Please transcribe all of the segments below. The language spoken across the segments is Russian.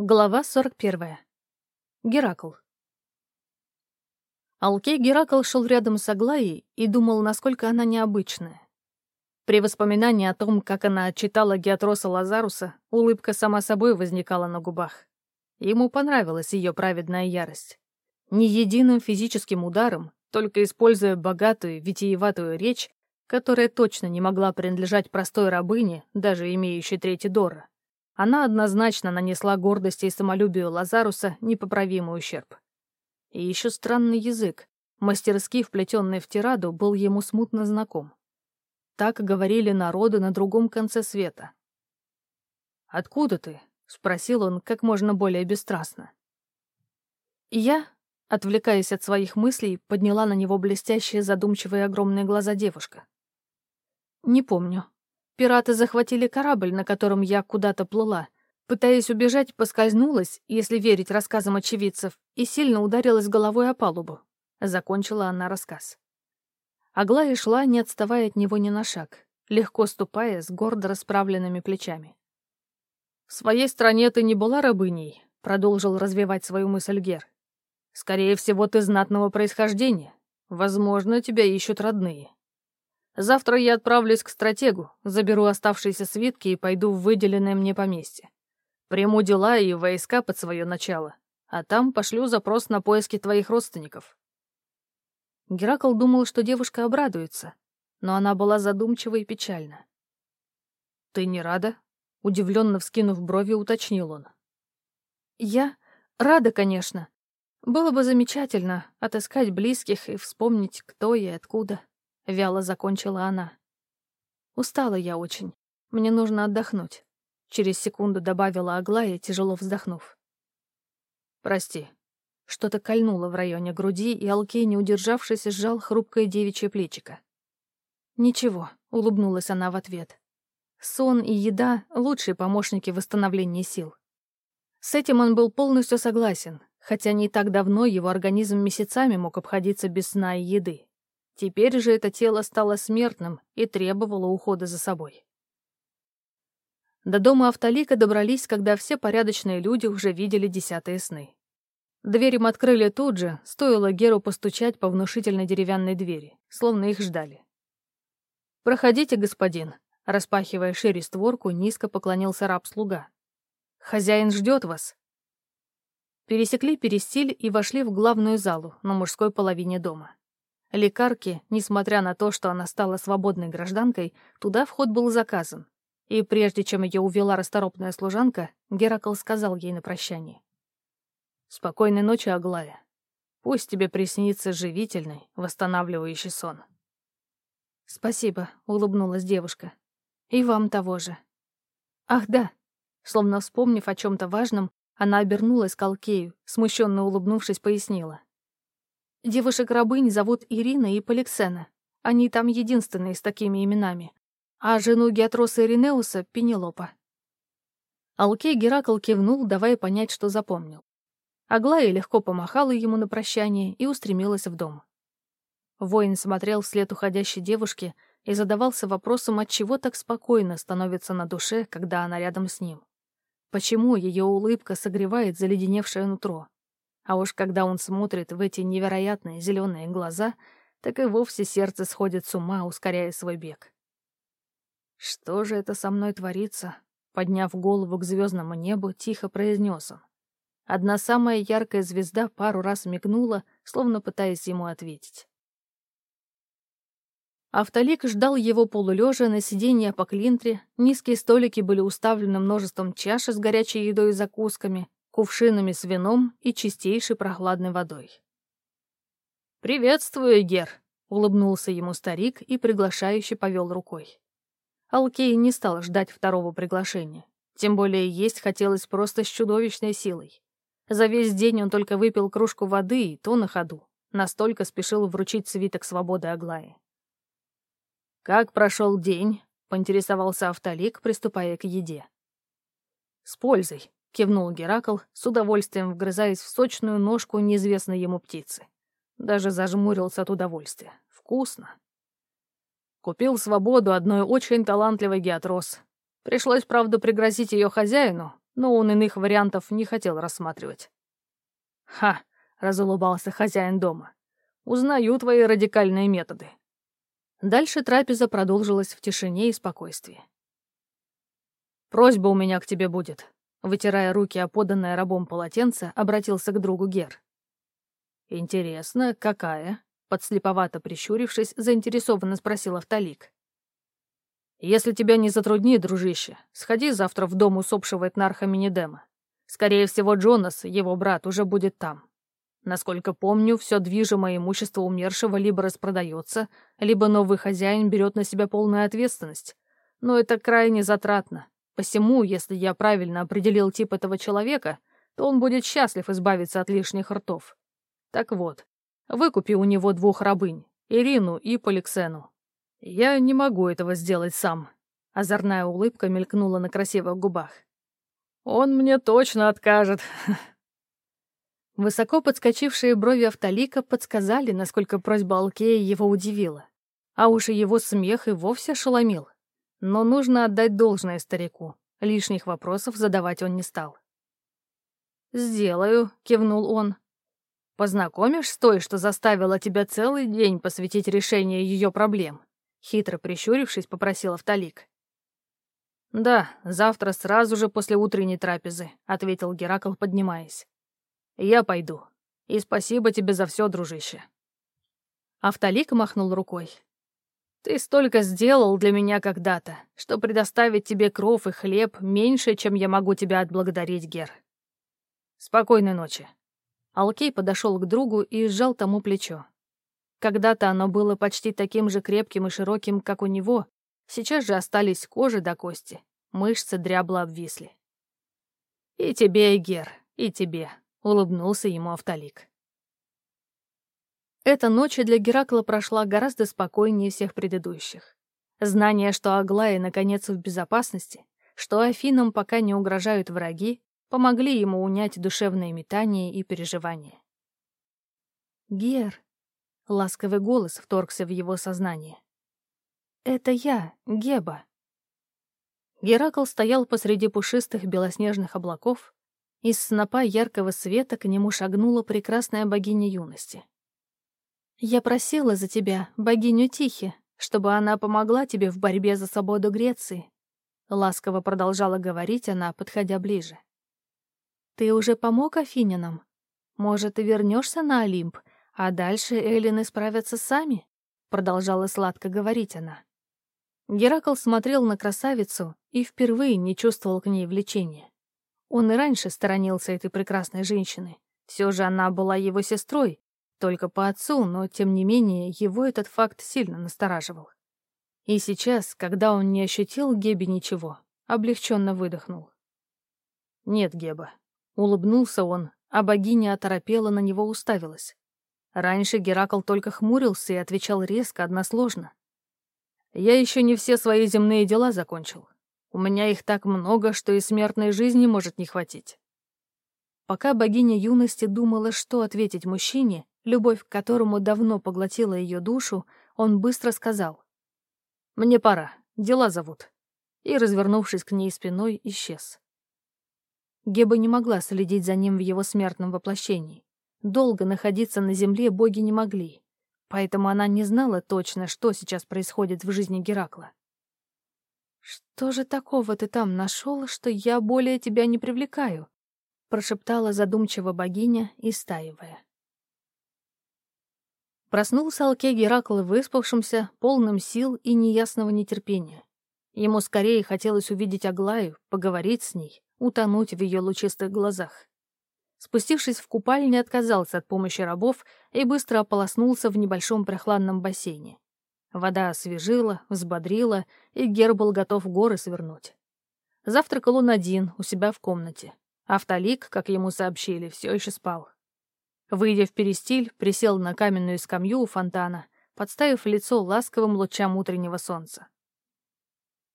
Глава 41. Геракл. Алкей Геракл шел рядом с Аглаей и думал, насколько она необычная. При воспоминании о том, как она отчитала Геатроса Лазаруса, улыбка сама собой возникала на губах. Ему понравилась ее праведная ярость. Ни единым физическим ударом, только используя богатую, витиеватую речь, которая точно не могла принадлежать простой рабыне, даже имеющей третий Дора, она однозначно нанесла гордости и самолюбию Лазаруса непоправимый ущерб. И еще странный язык, мастерски вплетенный в тираду, был ему смутно знаком. Так говорили народы на другом конце света. «Откуда ты?» — спросил он как можно более бесстрастно. Я, отвлекаясь от своих мыслей, подняла на него блестящие задумчивые огромные глаза девушка. «Не помню», Пираты захватили корабль, на котором я куда-то плыла. Пытаясь убежать, поскользнулась, если верить рассказам очевидцев, и сильно ударилась головой о палубу. Закончила она рассказ. Аглая шла, не отставая от него ни на шаг, легко ступая с гордо расправленными плечами. «В своей стране ты не была рабыней», — продолжил развивать свою мысль Гер. «Скорее всего, ты знатного происхождения. Возможно, тебя ищут родные. Завтра я отправлюсь к стратегу, заберу оставшиеся свитки и пойду в выделенное мне поместье. Приму дела и войска под свое начало, а там пошлю запрос на поиски твоих родственников». Геракл думал, что девушка обрадуется, но она была задумчива и печальна. «Ты не рада?» — удивленно вскинув брови, уточнил он. «Я? Рада, конечно. Было бы замечательно отыскать близких и вспомнить, кто я и откуда». — вяло закончила она. «Устала я очень. Мне нужно отдохнуть», — через секунду добавила Аглая, тяжело вздохнув. «Прости». Что-то кольнуло в районе груди, и Алкей, не удержавшись, сжал хрупкое девичье плечико. «Ничего», — улыбнулась она в ответ. «Сон и еда — лучшие помощники восстановления сил». С этим он был полностью согласен, хотя не так давно его организм месяцами мог обходиться без сна и еды. Теперь же это тело стало смертным и требовало ухода за собой. До дома Автолика добрались, когда все порядочные люди уже видели десятые сны. Дверь им открыли тут же, стоило Геру постучать по внушительной деревянной двери, словно их ждали. «Проходите, господин», — распахивая шире створку, низко поклонился раб-слуга. «Хозяин ждет вас». Пересекли перестиль и вошли в главную залу на мужской половине дома. Лекарке, несмотря на то, что она стала свободной гражданкой, туда вход был заказан. И прежде чем ее увела расторопная служанка, Геракл сказал ей на прощание. «Спокойной ночи, Аглая. Пусть тебе приснится живительный, восстанавливающий сон». «Спасибо», — улыбнулась девушка. «И вам того же». «Ах, да». Словно вспомнив о чем-то важном, она обернулась к Алкею, смущенно улыбнувшись, пояснила. Девушек-рабынь зовут Ирина и Поликсена. Они там единственные с такими именами. А жену Геатроса Иринеуса — Пенелопа. Алкей Геракл кивнул, давая понять, что запомнил. Аглая легко помахала ему на прощание и устремилась в дом. Воин смотрел вслед уходящей девушки и задавался вопросом, от чего так спокойно становится на душе, когда она рядом с ним. Почему ее улыбка согревает заледеневшее нутро? А уж когда он смотрит в эти невероятные зеленые глаза, так и вовсе сердце сходит с ума, ускоряя свой бег. «Что же это со мной творится?» Подняв голову к звездному небу, тихо произнес он. Одна самая яркая звезда пару раз мигнула, словно пытаясь ему ответить. Автолик ждал его полулежа на сиденье по клинтре, низкие столики были уставлены множеством чаш с горячей едой и закусками, кувшинами с вином и чистейшей прохладной водой. «Приветствую, Гер!» — улыбнулся ему старик и приглашающе повел рукой. Алкей не стал ждать второго приглашения. Тем более есть хотелось просто с чудовищной силой. За весь день он только выпил кружку воды, и то на ходу. Настолько спешил вручить свиток свободы Аглае. «Как прошел день?» — поинтересовался Автолик, приступая к еде. «С пользой», — кивнул Геракл, с удовольствием вгрызаясь в сочную ножку неизвестной ему птицы. Даже зажмурился от удовольствия. Вкусно. Купил свободу одной очень талантливой геатрос. Пришлось, правда, пригрозить ее хозяину, но он иных вариантов не хотел рассматривать. «Ха!» — разулыбался хозяин дома. «Узнаю твои радикальные методы». Дальше трапеза продолжилась в тишине и спокойствии. «Просьба у меня к тебе будет», — вытирая руки о поданное рабом полотенце, обратился к другу Гер. «Интересно, какая?» — подслеповато прищурившись, заинтересованно спросил Автолик. «Если тебя не затруднит, дружище, сходи завтра в дом усопшего этнарха Минидема. Скорее всего, Джонас, его брат, уже будет там. Насколько помню, все движимое имущество умершего либо распродается, либо новый хозяин берет на себя полную ответственность. Но это крайне затратно. Посему, если я правильно определил тип этого человека, то он будет счастлив избавиться от лишних ртов. Так вот, выкупи у него двух рабынь, Ирину и Поликсену. Я не могу этого сделать сам. Озорная улыбка мелькнула на красивых губах. Он мне точно откажет. Высоко подскочившие брови Автолика подсказали, насколько просьба Алкея его удивила. А уж и его смех и вовсе ошеломил. Но нужно отдать должное старику. Лишних вопросов задавать он не стал. «Сделаю», — кивнул он. «Познакомишь с той, что заставила тебя целый день посвятить решению ее проблем?» Хитро прищурившись, попросил Автолик. «Да, завтра сразу же после утренней трапезы», — ответил Геракл, поднимаясь. «Я пойду. И спасибо тебе за все, дружище». Автолик махнул рукой. «Ты столько сделал для меня когда-то, что предоставить тебе кров и хлеб меньше, чем я могу тебя отблагодарить, Гер. Спокойной ночи». Алкей подошел к другу и сжал тому плечо. Когда-то оно было почти таким же крепким и широким, как у него, сейчас же остались кожа до кости, мышцы дрябло обвисли. «И тебе, Гер, и тебе», — улыбнулся ему Автолик. Эта ночь для Геракла прошла гораздо спокойнее всех предыдущих. Знание, что Аглая наконец в безопасности, что Афинам пока не угрожают враги, помогли ему унять душевные метания и переживания. «Гер», — ласковый голос вторгся в его сознание. «Это я, Геба». Геракл стоял посреди пушистых белоснежных облаков, из снопа яркого света к нему шагнула прекрасная богиня юности. «Я просила за тебя, богиню Тихи, чтобы она помогла тебе в борьбе за свободу Греции», — ласково продолжала говорить она, подходя ближе. «Ты уже помог Афинянам? Может, ты вернешься на Олимп, а дальше Эллины справятся сами?» — продолжала сладко говорить она. Геракл смотрел на красавицу и впервые не чувствовал к ней влечения. Он и раньше сторонился этой прекрасной женщины. Все же она была его сестрой, только по отцу, но, тем не менее, его этот факт сильно настораживал. И сейчас, когда он не ощутил Гебе ничего, облегченно выдохнул. «Нет, Геба». Улыбнулся он, а богиня оторопела на него уставилась. Раньше Геракл только хмурился и отвечал резко, односложно. «Я еще не все свои земные дела закончил. У меня их так много, что и смертной жизни может не хватить». Пока богиня юности думала, что ответить мужчине, любовь к которому давно поглотила ее душу, он быстро сказал. «Мне пора, дела зовут». И, развернувшись к ней спиной, исчез. Геба не могла следить за ним в его смертном воплощении. Долго находиться на земле боги не могли, поэтому она не знала точно, что сейчас происходит в жизни Геракла. «Что же такого ты там нашел, что я более тебя не привлекаю?» прошептала задумчиво богиня, истаивая. Проснулся Алкей Геракл выспавшимся, полным сил и неясного нетерпения. Ему скорее хотелось увидеть Аглаю, поговорить с ней, утонуть в ее лучистых глазах. Спустившись в купальне, отказался от помощи рабов и быстро ополоснулся в небольшом прохладном бассейне. Вода освежила, взбодрила, и Гер был готов горы свернуть. Завтракал он один, у себя в комнате. Автолик, как ему сообщили, все еще спал. Выйдя в перестиль, присел на каменную скамью у фонтана, подставив лицо ласковым лучам утреннего солнца.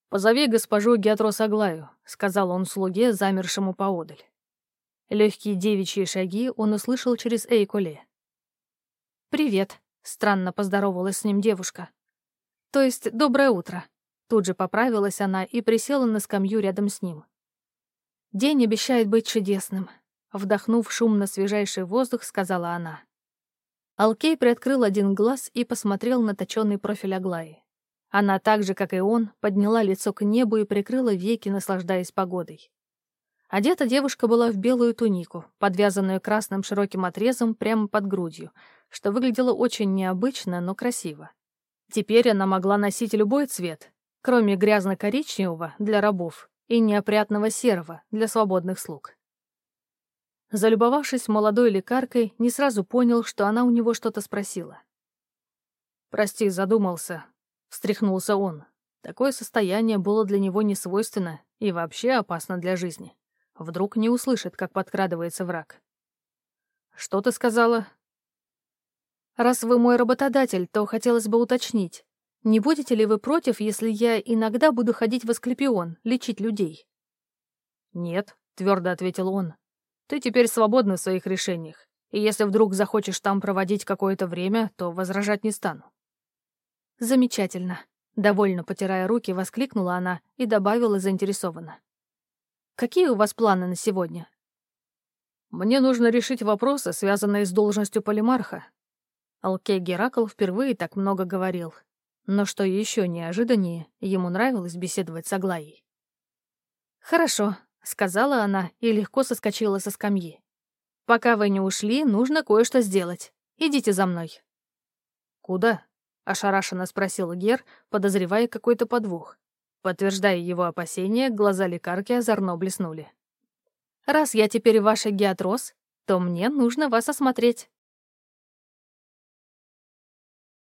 «Позови госпожу Геатрос Аглаю», — сказал он слуге, замершему поодаль. Легкие девичьи шаги он услышал через Эйкуле. «Привет», — странно поздоровалась с ним девушка. «То есть доброе утро». Тут же поправилась она и присела на скамью рядом с ним. День обещает быть чудесным. Вдохнув шумно свежайший воздух, сказала она. Алкей приоткрыл один глаз и посмотрел на точенный профиль Аглаи. Она так же, как и он, подняла лицо к небу и прикрыла веки, наслаждаясь погодой. Одета девушка была в белую тунику, подвязанную красным широким отрезом прямо под грудью, что выглядело очень необычно, но красиво. Теперь она могла носить любой цвет, кроме грязно-коричневого для рабов и неопрятного серого для свободных слуг. Залюбовавшись молодой лекаркой, не сразу понял, что она у него что-то спросила. «Прости, задумался», — встряхнулся он. Такое состояние было для него не свойственно и вообще опасно для жизни. Вдруг не услышит, как подкрадывается враг. «Что ты сказала?» «Раз вы мой работодатель, то хотелось бы уточнить, не будете ли вы против, если я иногда буду ходить в Асклепион, лечить людей?» «Нет», — твердо ответил он. «Ты теперь свободна в своих решениях, и если вдруг захочешь там проводить какое-то время, то возражать не стану». «Замечательно», — довольно потирая руки, воскликнула она и добавила заинтересованно. «Какие у вас планы на сегодня?» «Мне нужно решить вопросы, связанные с должностью полимарха». Алкей Геракл впервые так много говорил, но что еще неожиданнее, ему нравилось беседовать с Аглаей. «Хорошо», — сказала она и легко соскочила со скамьи. «Пока вы не ушли, нужно кое-что сделать. Идите за мной». «Куда?» — ошарашенно спросил Гер, подозревая какой-то подвох. Подтверждая его опасения, глаза лекарки озорно блеснули. «Раз я теперь ваша геатрос, то мне нужно вас осмотреть».